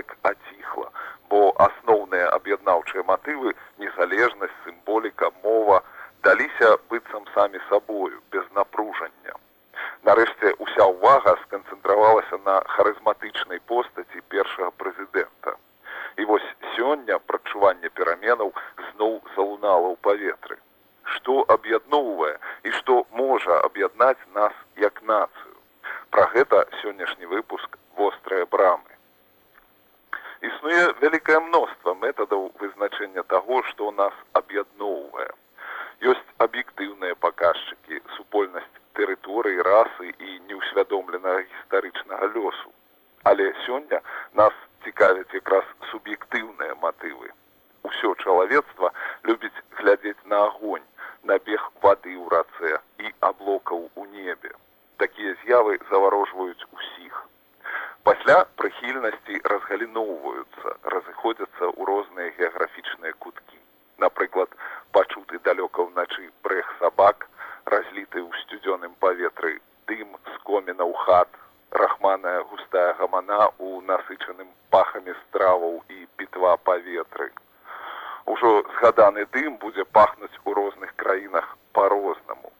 неяк аціхла, бо асноўныя аб'яднаўчыя матывы незалежнасць, сімволіка, мова даліся быццам самі сабою без напружання. Нарэшце уся ўвага сканцэнтравалася на харызматычнай постаці першага прэзідэнта. І вось сёння прачуванне пераменаў зноў залунала ў паветры. Што аб'ядноўвае і што можа аб'яднаць нас як нацыю. Пра гэта сённяшні выпуск вострыя брамы. Мноства метадаў вызначэння таго, што нас аб'ядноўвае. Ёсць аб'ектыўныя паказчыкі, супольнасць тэрыторыі расы і неўсвядомленага гістарычнага лёсу. Але сёння нас цікавяць якраз суб'ектыўныя матывы. Усё чалавецтва любіць глядзець на агонь, на бег вады ў рацэ і аблокаў у небе. Такія з'явы заварожваюць усіх. Пасля прыхільнасці разгаліноўваюцца, разыходзяцца ў розныя геаграфічныя куткі. Напрыклад, пачуты далёка ўначы брэх сабак, разліты ў сцюдзёным паветры дым з комінаў хат, рахманая густая гамана ў насычаным пахамі страваў і пітва паветры. Ужо згаданы дым будзе пахнуць у розных краінах па-рознаму.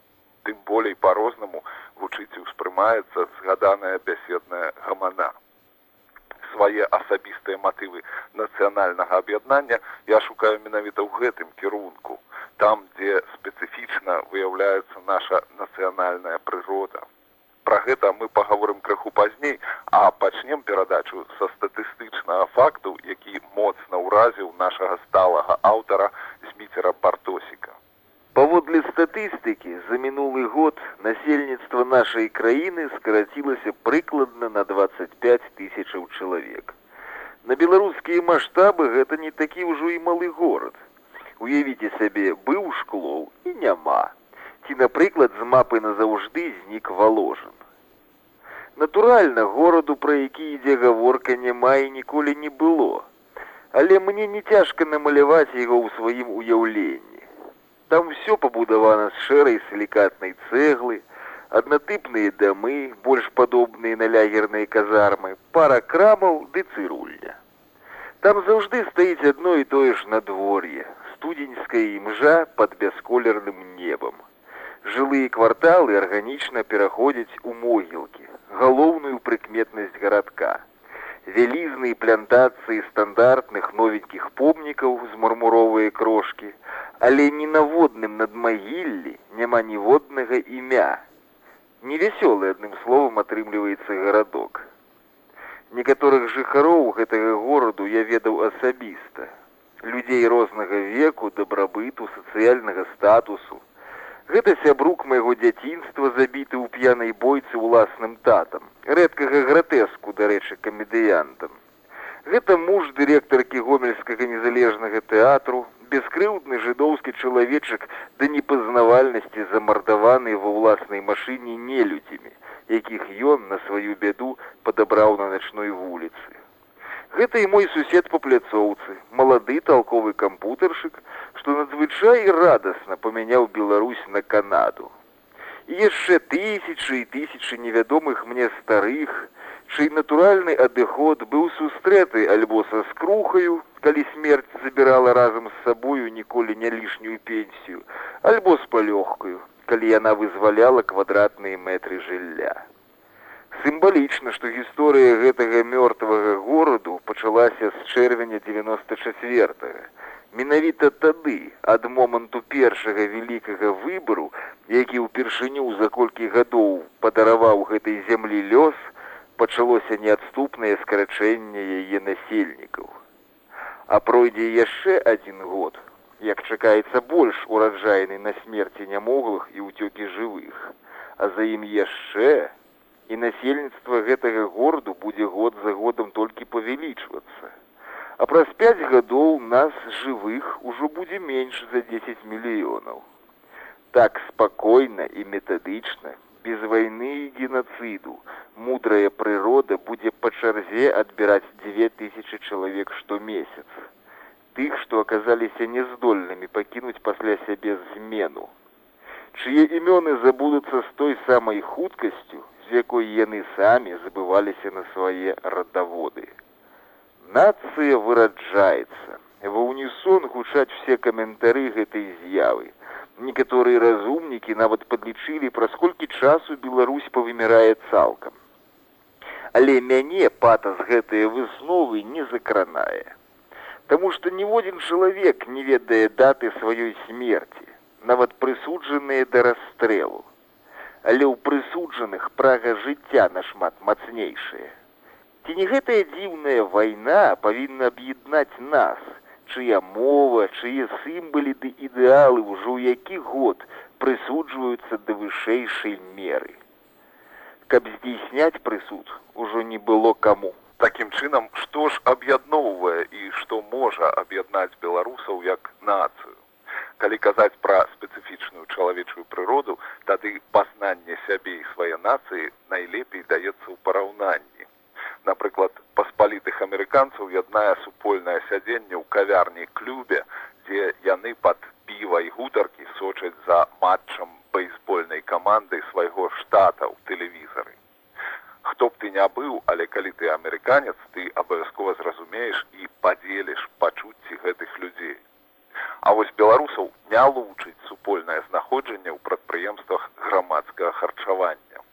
Тым болей па-рознаму вучыць успрымаецца згаданая бяседная гамана. Свае асабістыя матывы нацыянальнага аб'яднання я шукаю менавіта ў гэтым кірунку, там, дзе спецыфічна выяўляецца наша нацыянальная прырода. Пра гэта мы паговорым крыху пазней, а пачнем перадачу са статыстычнага факту, які моцна ўразіў нашага сталага аўтара зміцера бартосіка. Паводле статыстыкі за мінулы год насельніцтва нашай краіны скарацілася прыкладна на 25 тысячаў чалавек. На беларускія маштабы гэта не такі ўжо і малы горад. Уявіце сабе, быў шклоў і няма. Ці, напрыклад, з мапы назаўжды знік валожан. Натуральна, гораду, пра які ідзе гаворка, няма і ніколі не было. Але мне не цяжка намаляваць яго ў сваім уяўленні. Там все пабудавана з шэрай сілікатнай цэглы, аднатыпныя дамы, больш падобныя на лягерныя казармы, пара крамаў ды цырульня. Там заўжды стаіць адно і тое ж надвор'е, студзеньская імжа пад бясколерным небам. Жылыя кварталы арганічна пераходзяць у могілкі, галоўную прыкметнасць гарадка. Вялізныя плантацыі стандартных новенькіх помнікаў з мармуровыя крошкі, але ні наводным надмагіллі няма ніводнага імя. Невясёлы адным словам атрымліваецца гарадок. Некаторых жыхароў гэтага гораду я ведаў асабіста. Людзей рознага веку, дабрабыту, сацыяльнага статусу. Гэта сябрук майго дзяцінства забіты ў п'янай бойцы ўласным татам, рэдкага гратэску, дарэчы, камедыянтам. Гэта муж дырэктаркі гомельскага незалежнага тэатру, бескрыўдны жыдоўскі чалавечак да непазнавальнасці замардаваны ва ўласнай машыне нелюдзямі, якіх ён на сваю бяду падабраў на начной вуліцы. Гэта і мой сусед па пляцоўцы, малады талковы кампутаршык, што надзвычай радасна памяняў Беларусь на Канаду. І яшчэ тысячы і тысячы невядомых мне старых, чый натуральны адыход быў сустрэты альбо са скрухаю, калі смерць забірала разам з сабою ніколі не лішнюю пенсію, альбо з палёгкаю, калі яна вызваляла квадратныя мэтры жылля. Сімвалічна, што гісторыя гэтага мёртвага гораду пачалася з чэрвеня 94. -го. Менавіта тады, ад моманту першага вялікага выбару, які ўпершыню за колькі гадоў падараваў гэтай зямлі лёс, пачалося неадступнае скарачэнне яе насельнікаў. А пройдзе яшчэ адзін год, як чакаецца больш ураджайны на смерці нямоглых і ўцёкі жывых, а за ім яшчэ і насельніцтва гэтага гораду будзе год за годам толькі павялічвацца. А праз пяць гадоў нас жывых ужо будзе менш за 10 мільёнаў. Так спакойна і метадычна, без вайны і генацыду, мудрая прырода будзе па чарзе адбіраць 2000 чалавек штомесяц. Тых, што аказаліся няздольнымі пакінуць пасля сябе змену. Чые імёны забудуцца з той самай хуткасцю, якой яны самі забываліся на свае радаводы. Нацыя выраджаецца. Ва ўнісон гучаць все каментары гэтай з'явы. Некаторыя разумнікі нават падлічылі, праз колькі часу Беларусь павымірае цалкам. Але мяне пата з гэтыя высновы не закранае. Таму што ніводзін чалавек не ведае даты сваёй смерці, нават прысуджаныя да расстрэлу. Але ў прысуджаных прага жыцця нашмат мацнейшая. Ці не гэтая дзіўная вайна павінна аб'яднаць нас, чыя мова, чые сімбалі ды ідэалы ўжо ў які год прысуджваюцца да вышэйшай меры. Каб здзейсняць прысуд ужо не было каму. Такім чынам, што ж аб'ядноўвае і што можа аб'яднаць беларусаў як нацыю. Калі казаць пра спецыфічную чалавечую прыроду, тады пазнанне сябе і свае нацыі найлепей даецца ў параўнанні. Напрыклад паспалітых амерыканцаў яднае супольнае сядзенне ў кавярні клубе дзе яны пад піва і гутаркі сочаць за матчам бейсбольнай каманды свайго штата ў тэлевізары. Хто б ты не быў але калі ты амерыканец ты абавязкова зразумееш і падзеліш пачуцці гэтых людзей а вось беларусаў не лучыць супольнае знаходжанне ў прадпрыемствах грамадскага харчавання.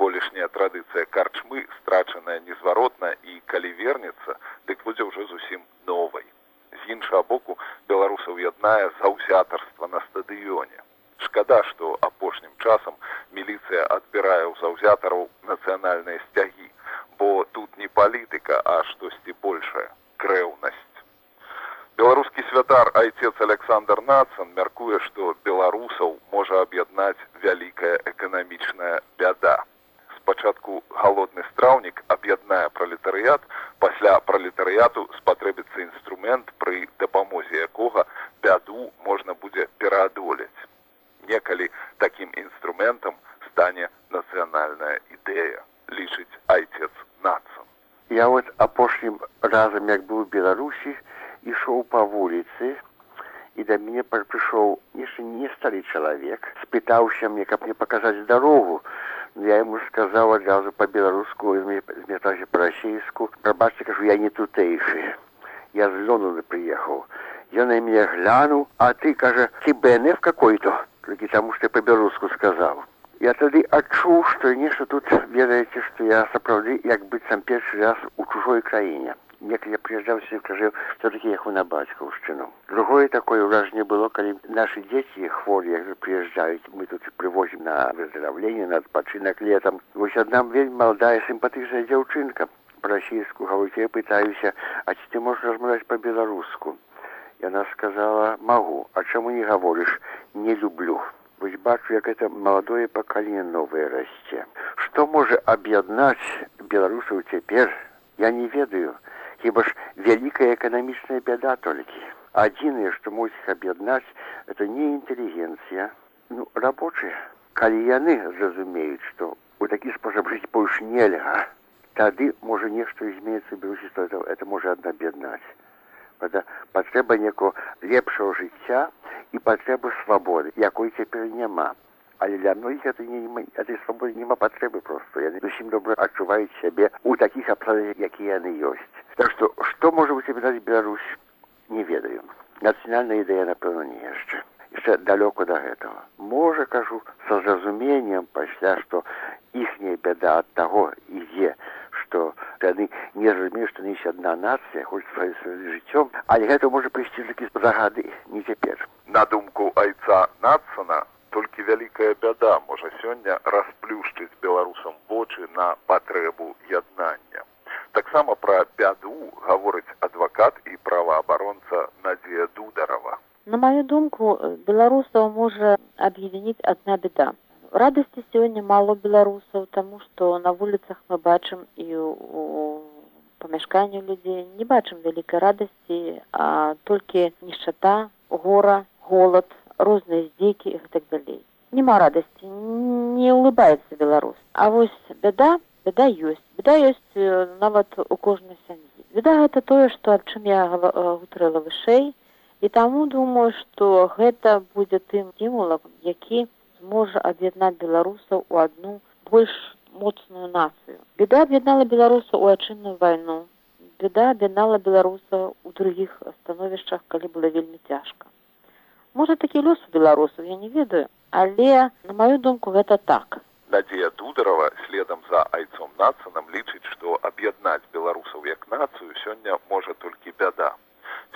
Колішняя традыцыя карчмы страчаная незваротна і калі вернецца дык будзе ўжо зусім новай. З іншага боку беларусаў яднае заўзятарства на стадыёне. Шкада што апошнім часам міліцыя адбірае ў заўзятараў нацыянальныя сцягі бо тут не палітыка а штосьці большая крэўнасць беларускі святар айцец александр нацан мяркуе што беларусаў можа аб'яднаць вялікая эканамічная бяда. Спачатку галодны страўнік аб'яднае пралетарыят пасля пралетарыяту спатрэбіцца інструмент пры дапамозе якога бяду можна будзе пераадолець. Некалі такім інструментам стане нацыянальная ідэя лічыць айцец нацам я вот апошнім разам як быў беларусі ішоў па вуліцы і да мяне прыйшоў яшчэ не стары чалавек спытаўся мне каб мне паказаць дарогу я ему сказал одразу по-беларуску зметазе по-расейску прабачце кажу я не тутэйшы я з лондона приехал я на меня глянул а ты кажа ты бнф какой-то таки тому что по-беларуску сказал я тады адчуў что нешта тут ведаеце что я сапраўды як быццам першы раз у чужой краіне некалі я приезжаў сюда кажу все-таки ехаў на бацькаўшчыну другое такое ўражанне было калі наши дзеці хворыя приезжаюць мы тут привозім на выздоровление на адпачынак летом вось одна вельмі маладая сімпатычная дзяўчынка по-расійску гаворыць я пытаюся а ці ты можешь размаўляць по-беларуску яна сказала могу а чаму не гаворыш? Не люблю Вось бачу, як это маладое пакаленне новае расце. Што можа аб'яднаць беларусаў цяпер, я не ведаю, хіба ж вялікая эканамічная бяда толькі адзінае што мусіць аб'яднаць это не інтэлігенцыя ну рабочыя калі яны зразумеюць што у такі спосаб жыць больш нельга тады можа нешта зменіцца беларусі это, это можа аднаб'яднаць патрэба неко лепшого жыцця і патрэбы свабоды якой цяпер няма але для многіх это не этой свабоды няма патрэбы просто яны зусім добра адчуваюць сябе у такіх абставах якія яны ёсць Так што што можа у цябе даць Беларусь не ведаю. Нацыянальная ідэя напэўна не яшчэ яшчэ далёка да гэтага. Можа кажу са зразуменнем пасля, што іхняя бяда ад таго ідзе, што яны не разумеюць, што несь адна нацыя хоць сваім жыццём, але гэта можа прыйсці такі загады не цяпер. На думку айца нацана толькі вялікая бяда можа сёння расплюшчыць беларусам вочы на патрэбу яднання таксама пра бяду гаворыць адвакат і праваабаронца Надзея Дударова. На маю думку, беларусаў можа аб'ядзініць адна беда. Радасці сёння мало беларусаў, таму што на вуліцах мы бачым і у памяшканню людзей не бачым вялікай радасці, а толькі нішчата, гора, голад, розныя здзекі і гэтак далей. Нема радасці, не улыбаецца беларус. А вось бяда, бяда ёсць беда ёсць нават у кожнай сям'і беда гэта тое што аб чым я гутарыла вышэй. І таму думаю што гэта будзе тым стимулам які зможа аб'яднаць беларусаў у адну больш моцную нацыю. Беда аб'яднала беларуса ў айчынную вайну. Беда аб'яднала беларуса ў другіх становішчах калі было вельмі цяжка можа такі лёс у беларусаў я не ведаю але на маю думку гэта так Надзея Дударова следам за айцом нацынам лічыць, што аб'яднаць беларусаў як нацыю сёння можа толькі бяда.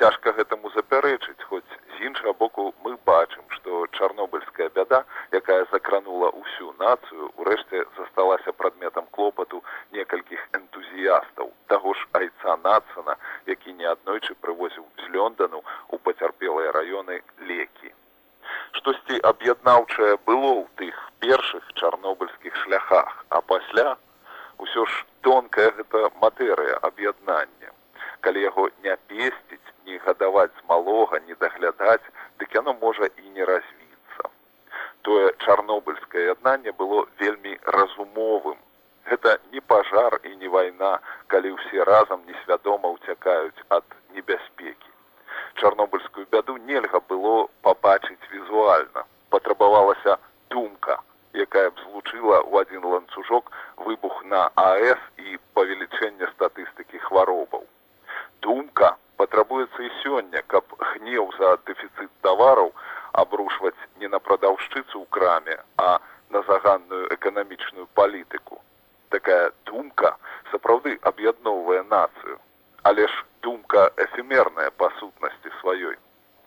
Цяжка гэтаму запярэчыць, хоць з іншага боку мы бачым, што чарнобыльская бяда, якая закранула ўсю нацыю, урэшце засталася прадметам клопату некалькіх энтузіястаў. Таго ж айца нацына, які неаднойчы прывозіў з Лёндану у пацярпелыя раёны лекі штосьці аб'яднаўчае было ў тых першых чарнобыльскіх шляхах а пасля ўсё ж тонкая гэта матэрыя аб'яднання калі яго не песціць не гадаваць малога не даглядаць дык яно можа і не развіцца. Тое чарнобыльскае яднанне было вельмі разумовым. Гэта не пажар і не вайна калі ўсе разам несвядома ўцякаюць ад небяспекі. Чарнобыльскую бяду нельга было пабачыць візуальна. Патрабавалася думка якая б злучыла ў адзін ланцужок выбух на аэс і павелічэнне статыстыкі хваробаў. Думка патрабуецца і сёння каб гнеў за дэфіцыт тавараў абрушваць не на прадаўшчыцу ў краме а на заганную эканамічную палітыку. Такая думка сапраўды аб'ядноўвае нацыю. Але ж думка эфемерная па сутнасці сваёй.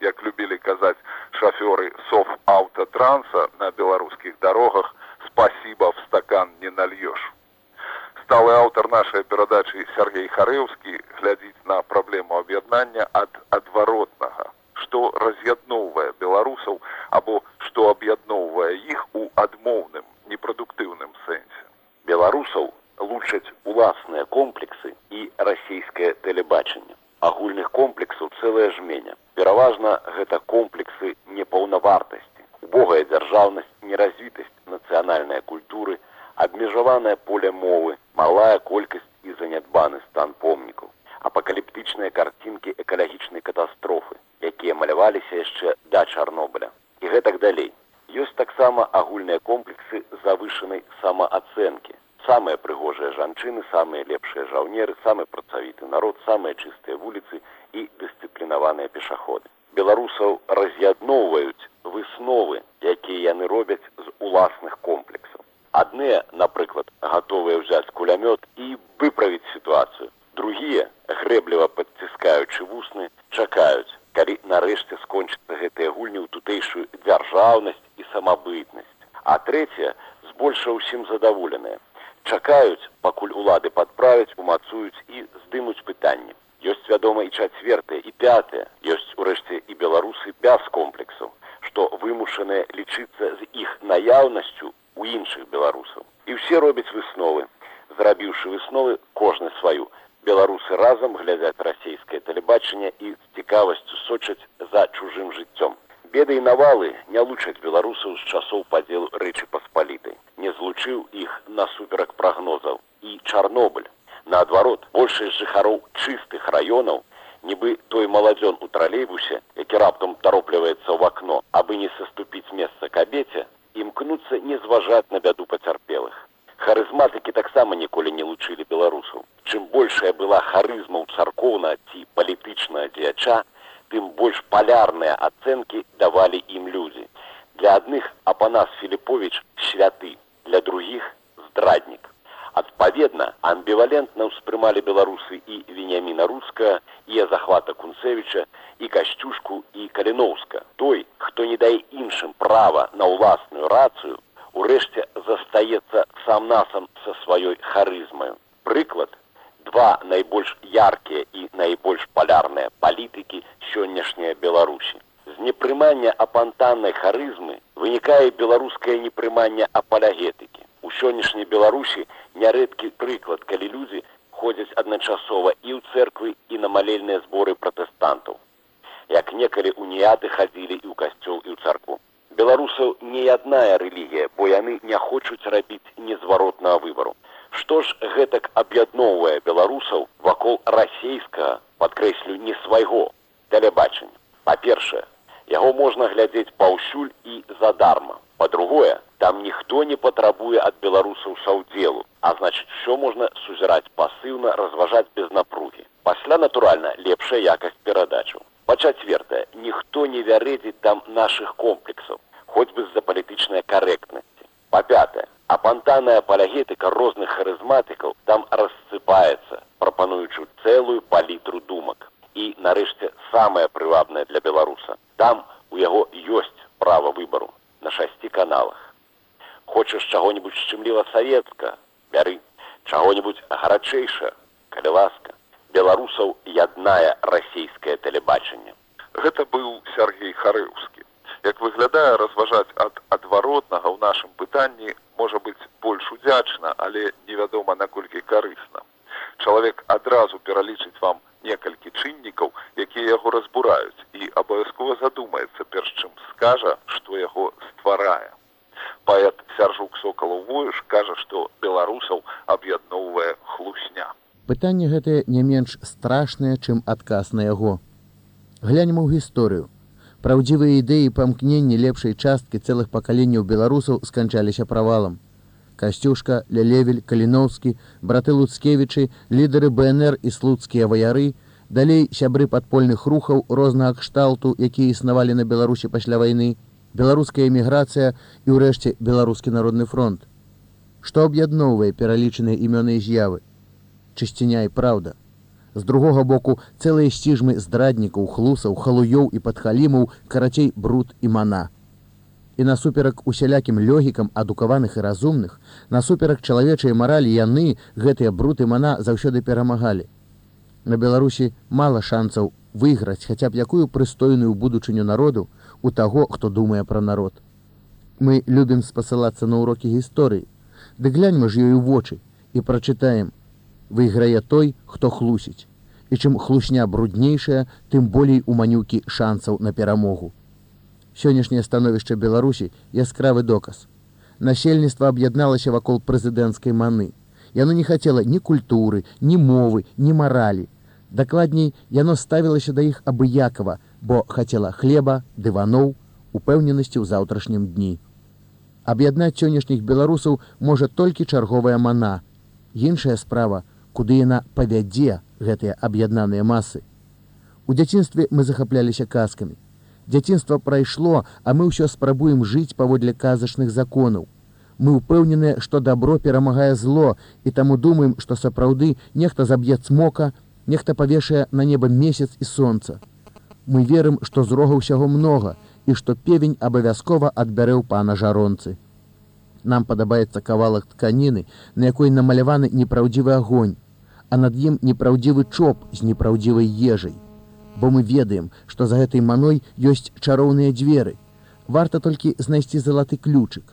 Як любілі казаць шафёры сов аўтотранса на беларускіх дарогах спасибо в стакан не нальешь сталы аўтар нашай перадачы сергей харэўскі глядзіць на праблему аб'яднання ад адваротнага што раз'ядноўвае беларусаў або што аб'ядноўвае іх у адмоўным непрадуктыўным сэнсе беларусаў лучаць уласныя комплексы і расійскае тэлебачанне агульных комплексаў цэлая жменя пераважна гэта комплексы непаўнавартасці убогая дзяржаўнасць неразвітасць нацыянальнай культуры абмежаванае поле мовы малая колькасць і занядбаны стан помнікаў апакаліптычныя карцінкі экалагічнай катастрофы якія маляваліся яшчэ да чарнобыля. І гэтак далей. Ёсць таксама агульныя комплексы завышанай самаацэнкі. Самыя прыгожыя жанчыны самыя лепшыя жаўнеры самы працавіты народ самыя чыстыя вуліцы і дысцыплінаваныя пешаходы. Беларусаў раз'ядноўваюць высновы якія яны робяць з уласных комплексаў адныя напрыклад гатовыя ўзяць кулямёт і выправіць сітуацыю другія грэбліва падціскаючы вусны чакаюць калі нарэшце скончыцца гэтыя гульні ў тутэйшую дзяржаўнасць і самабытнасць а трэцяе збольша ўсім задаволеныя чакаюць пакуль улады падправяць умацуюць і здымуць пытанні ёсць вядома і чацвертыя і пятыя ёсць урэшце і беларусы без комплексаў што вымушаныя лічыцца з іх наяўнасцю у іншых беларусаў. І ўсе робяць высновы зрабіўшы высновы кожны сваю. Беларусы разам глядзяць расійскае тэлебачанне і з цікавасцю сочаць за чужым жыццём. Беды і навалы не лучаць беларусаў з часоў падзелу рэчы паспалітай не злучыў іх насуперак прагнозаў. І чарнобыль наадварот большасць жыхароў чыстых раёнаў нібы той маладзён у тралейбусе які раптам таропліваецца ў акно абы не саступіць месца кабеце імкнуцца не зважаць на бяду пацярпелых харызматыкі таксама ніколі не лучылі беларусаў чым большая была харызма ў царкоўна ці палітычная дзеяча тым больш палярныя ацэнкі давалі ім людзі. Для адных апанас Філіпович святы, для другіх здраднік. Адпаведна, амбівалентна ўспрымалі беларусы і Веняміна Руска, і захвата Кунцевіча, і касцюшку і Каліноўска. Той, хто не дае іншым права на ўласную рацыю, урэшце застаецца сам насам са сваёй харызмаю. Прыклад два найбольш яркія і найбольш палярныя палітыкі сённяшняй беларусі з непрымання апантаннай харызмы вынікае беларускае непрыманне апалягетыкі у сённяшняй беларусі нярэдкі прыклад калі людзі ходзяць адначасова і ў церквы і на малельныя зборы пратэстантаў як некалі уніяты хадзілі і ў касцёл і ў царкву беларусаў не адная рэлігія бо яны не хочуць рабіць незваротнага выбару што ж гэтак аб'ядноўвае беларусаў вакол расійскага падкрэслю не свайго тэлебачання. Па-першае яго можна глядзець паўсюль і задарма. Па-другое там ніхто не патрабуе ад беларусаў саўдзелу а значыць все можна сузіраць пасыўна разважаць без напругі. Пасля натуральна лепшая якасць перадачаў. Па-чацвертае ніхто не вярэдзіць там нашых комплексаў хоць бы з-за палітычнай карэктнасці. Па-пятае апантаная палягетыка розных харызматыкаў там рассыпаецца прапануючы цэлую палітру думак. І нарэшце самае прывабнае для беларуса. Там у яго ёсць права выбару на шасці каналах. Хочаш чаго-нибудь шчымліва савецка бяры. Чаго-нибудь гарачэйша калі ласка. Беларусаў яднае расійскае тэлебачанне. Гэта быў сергей харыўскі як выглядае разважаць ад адваротнага ў нашым пытанні можа быць больш удзячна але невядома наколькі карысна. Чалавек адразу пералічыць вам некалькі чыннікаў якія яго разбураюць і абавязкова задумаецца перш чым скажа што яго стварае. Паэт сяржук сокалаў воюш кажа што беларусаў аб'ядноўвае хлусня. Пытанне гэтае не менш страшнае чым адказ на яго. Глянем у гісторыю праўдзівыя ідэі памкнення лепшай часткі цэлых пакаленняў беларусаў сканчаліся правалам. Касцюшка лялевель каліноўскі браты луцкевічы лідары бнр і слуцкія ваяры далей сябры падпольных рухаў рознага кшталту якія існавалі на беларусі пасля вайны беларуская эміграцыя і ўрэшце беларускі народны фронт. Што аб'ядноўвае пералічаныя імёны з'явы? Чысціня і праўда з другога боку цэлыя сціжмы здраднікаў хлусаў халуёў і падхалімаў карацей бруд і мана. І насуперак усялякім лёгікам адукаваных і разумных насуперак чалавечай маралі яны гэтыя бруты мана заўсёды перамагалі. На беларусі мала шанцаў выйграць хаця б якую прыстойную будучыню народу у таго хто думае пра народ. Мы любім спасылацца на урокі гісторыі. Ды гляньма ж ёю вочы і прачытаем выйграе той хто хлусіць. І чым хлусня бруднейшая тым болей у манюкі шанцаў на перамогу. Сённяшняе становішча беларусі яскравы доказ. Насельніцтва аб'ядналася вакол прэзідэнцкай маны. Яно не хацела ні культуры ні мовы ні маралі. Дакладней яно ставілася да іх абыякова бо хацела хлеба дываноў упэўненасці ў заўтрашнім дні. Аб'яднаць сённяшніх беларусаў можа толькі чарговая мана. Іншая справа куды яна павядзе гэтыя аб'яднаныя масы. У дзяцінстве мы захапляліся казкамі. Дзяцінства прайшло а мы ўсё спрабуем жыць паводле казачных законаў. Мы ўпэўненыя што добро перамагае зло і таму думаем што сапраўды нехта заб'е цмока нехта павешае на неба месяц і сонца. Мы верым што зрога ўсяго многа і што певень абавязкова адбярэў пана жаронцы. Нам падабаецца кавалак тканіны на якой намаляваны непраўдзівы агонь а над ім непраўдзівы чоп з непраўдзівай ежай бо мы ведаем, што за гэтай маной ёсць чароўныя дзверы. Варта толькі знайсці залаты ключык.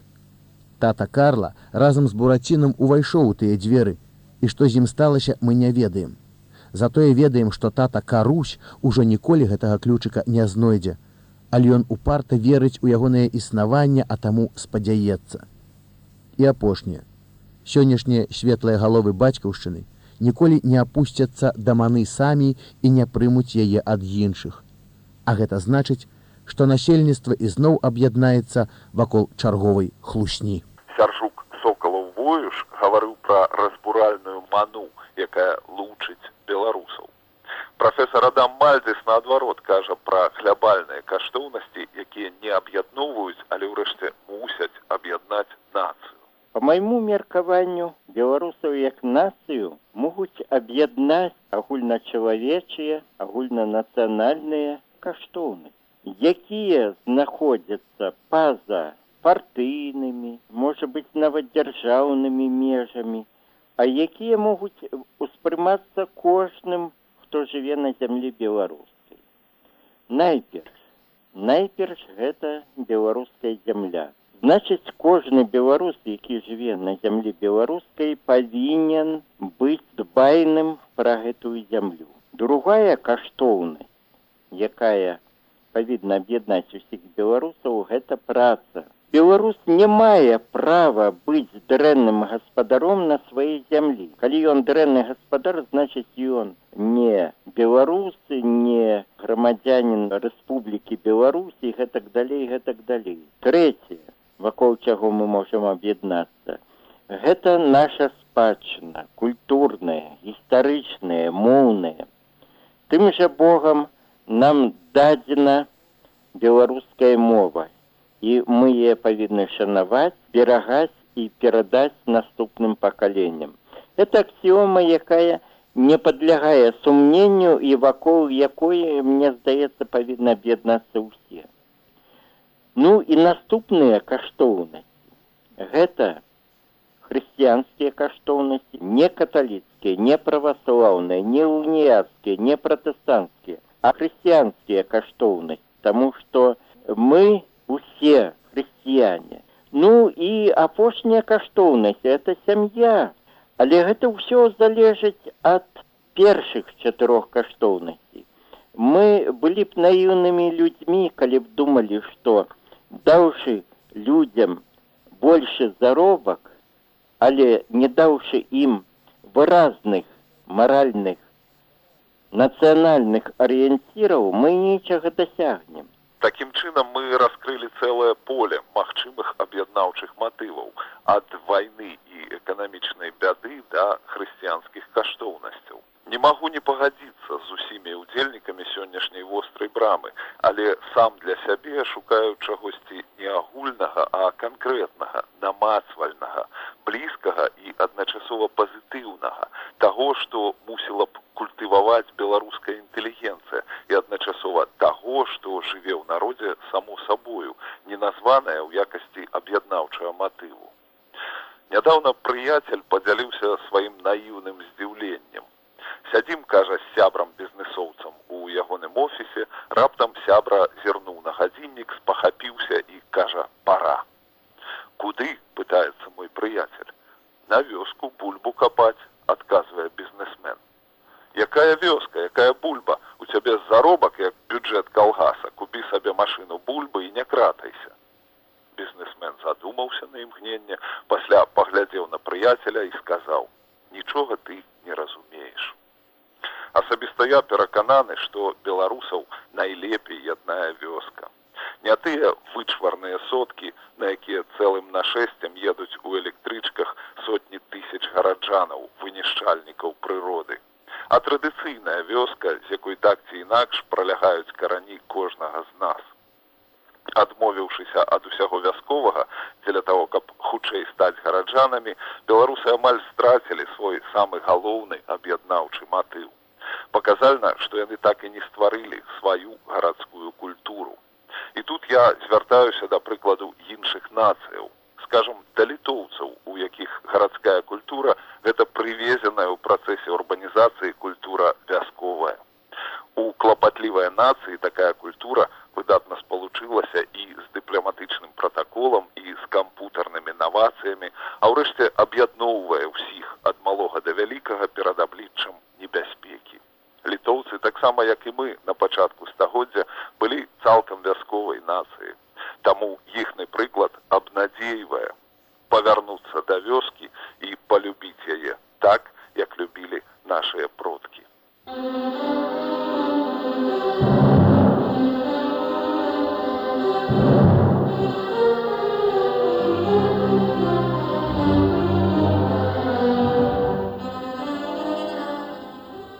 Тата Карла разам з бурацінам увайшоў у тыя дзверы, і што з ім сталася, мы не ведаем. Затое ведаем, што тата карусь ужо ніколі гэтага ключыка не знойдзе, але ён упарта верыць у ягонае існаванне, а таму спадзяецца. І апошняе. Сённяшнія светлыя галовы бацькаўшчыны ніколі не апусцяцца да маны самі і не прымуць яе ад іншых. А гэта значыць, што насельніцтва ізноў аб'яднаецца вакол чарговай хлусні. Сяржук сокалаў воюш гаварыў пра разбуральную ману, якая лучыць беларусаў. Прафесор Адам Мальдзіс наадварот кажа пра хлябальныя каштоўнасці, якія не аб'ядноўваюць, але ўрэшце мусяць аб'яднаць нацыю. По майму меркаванню беларусаў як нацыю могуць аб'яднаць агульначалавечыя агульнанацыянальныя каштоўнасці, якія знаходзяцца па-за партыйнымі, можа быць нават дзяржаўнымі межамі, а якія могуць успрымацца кожным, хто жыве на зямлі беларускай. Найперш, найперш гэта беларуская зямля. Значыць, кожны беларус, які жыве на зямлі беларускай, павінен быць дбайным пра гэтую зямлю. Другая каштоўнасць, якая павінна аб'яднаць усіх беларусаў гэта праца. Беларус не мае права быць дрэнным гаспадаром на сваёй зямлі калі ён дрэнны гаспадар значыць ён не беларусы не грамадзянин рэспублікі беларусі гэтак далей гэтак далей. Трэцяе вакол чаго мы можам аб'яднацца. Гэта наша спадчына культурная гістарычная моўная. Тым жа богам нам дадзена беларуская мова і мы е павінны шанаваць берагаць і перадаць наступным пакаленням. Это аксіома якая не падлягае сумненню і вакол якой мне здаецца павінна аб'яднацца ўсе ну і наступныя каштоўнасці гэта хрысціянскія каштоўнасці не каталіцкія не праваслаўныя не уніяцкія не пратэстанцкія а хрысціянскія каштоўнасці тому что мы усе хрысціяне. Ну і апошняя каштоўнасць это сям'я. Але гэта ўсё залежыць ад першых чатырох каштоўнасцей. Мы былі б наіўнымі людзьмі калі б думалі што даўшы людзям больше заробак але не даўшы ім выразных маральных нацыянальных арыенціраў мы нічага дасягнем. Такім чынам мы раскрылі цэлае поле магчымых аб'яднаўчых матываў ад вайны і эканамічнай бяды да хрысціянскіх каштоўнасцяў. Не магу не пагадзіцца з усімі ўдзельнікамі сённяшняй вострай брамы, але сам для сябе шукаю чагосьці не агульнага, а канкрэтнага, намацвальнага, блізкага і адначасова пазітыўнага, таго, што мусіла б культываваць беларуская інтэлігенцыя і адначасова таго, што жыве ў народзе само сабою, не названая ў якасці аб'яднаўчага матыву. Нядаўна прыяцель падзяліўся сваім наіўным здзіўленнем сядзім кажа з сябрам бізнесоўцам у ягоным офісе раптам сябра зірнуў на гадзіннік спахапіўся і кажа пора куды пытается мой прыяцель. На вёску бульбу капаць адказвае бізнесмен якая вёска якая бульба у цябе заробак як бюджэт калгаса купі сабе машыну бульбы і не кратайся бізнесмен задумаўся на імгненне пасля паглядзеў на прыяцеля і сказаў нічога ты не разумееш асабіста я перакананы што беларусаў найлепей ядная вёска. Не тыя вычварныя соткі на якія цэлым нашэсцем едуць у электрычках сотні тысяч гараджанаў вынішчальнікаў прыроды. А традыцыйная вёска з якой так ці інакш пралягаюць карані кожнага з нас. Адмовіўшыся ад усяго вясковага дзеля таго каб хутчэй стаць гараджанамі беларусы амаль страцілі свой самы галоўны аб'яднаўчы матыў паказальна што яны так і не стварылі сваю гарадскую культуру. І тут я звяртаюся да прыкладу іншых нацыяў. Скажем да літоўцаў у якіх гарадская культура гэта прывезеная ў працэсе урбанізацыі культура вясковая. У клапатлівая нацыі такая культура выдатна спалучылася і з дыпламатычным пратаколам і з кампутарнымі навацыямі а ўрэшце аб'ядноўвае ўсіх ад малога да вялікага перад абліччам небяспекі літоўцы таксама як і мы на пачатку стагоддзя былі цалкам вясковай нацыі таму іхны прыклад абнадзейвае павярнуцца да вёскі і палюбіць яе так як любілі нашыя продкі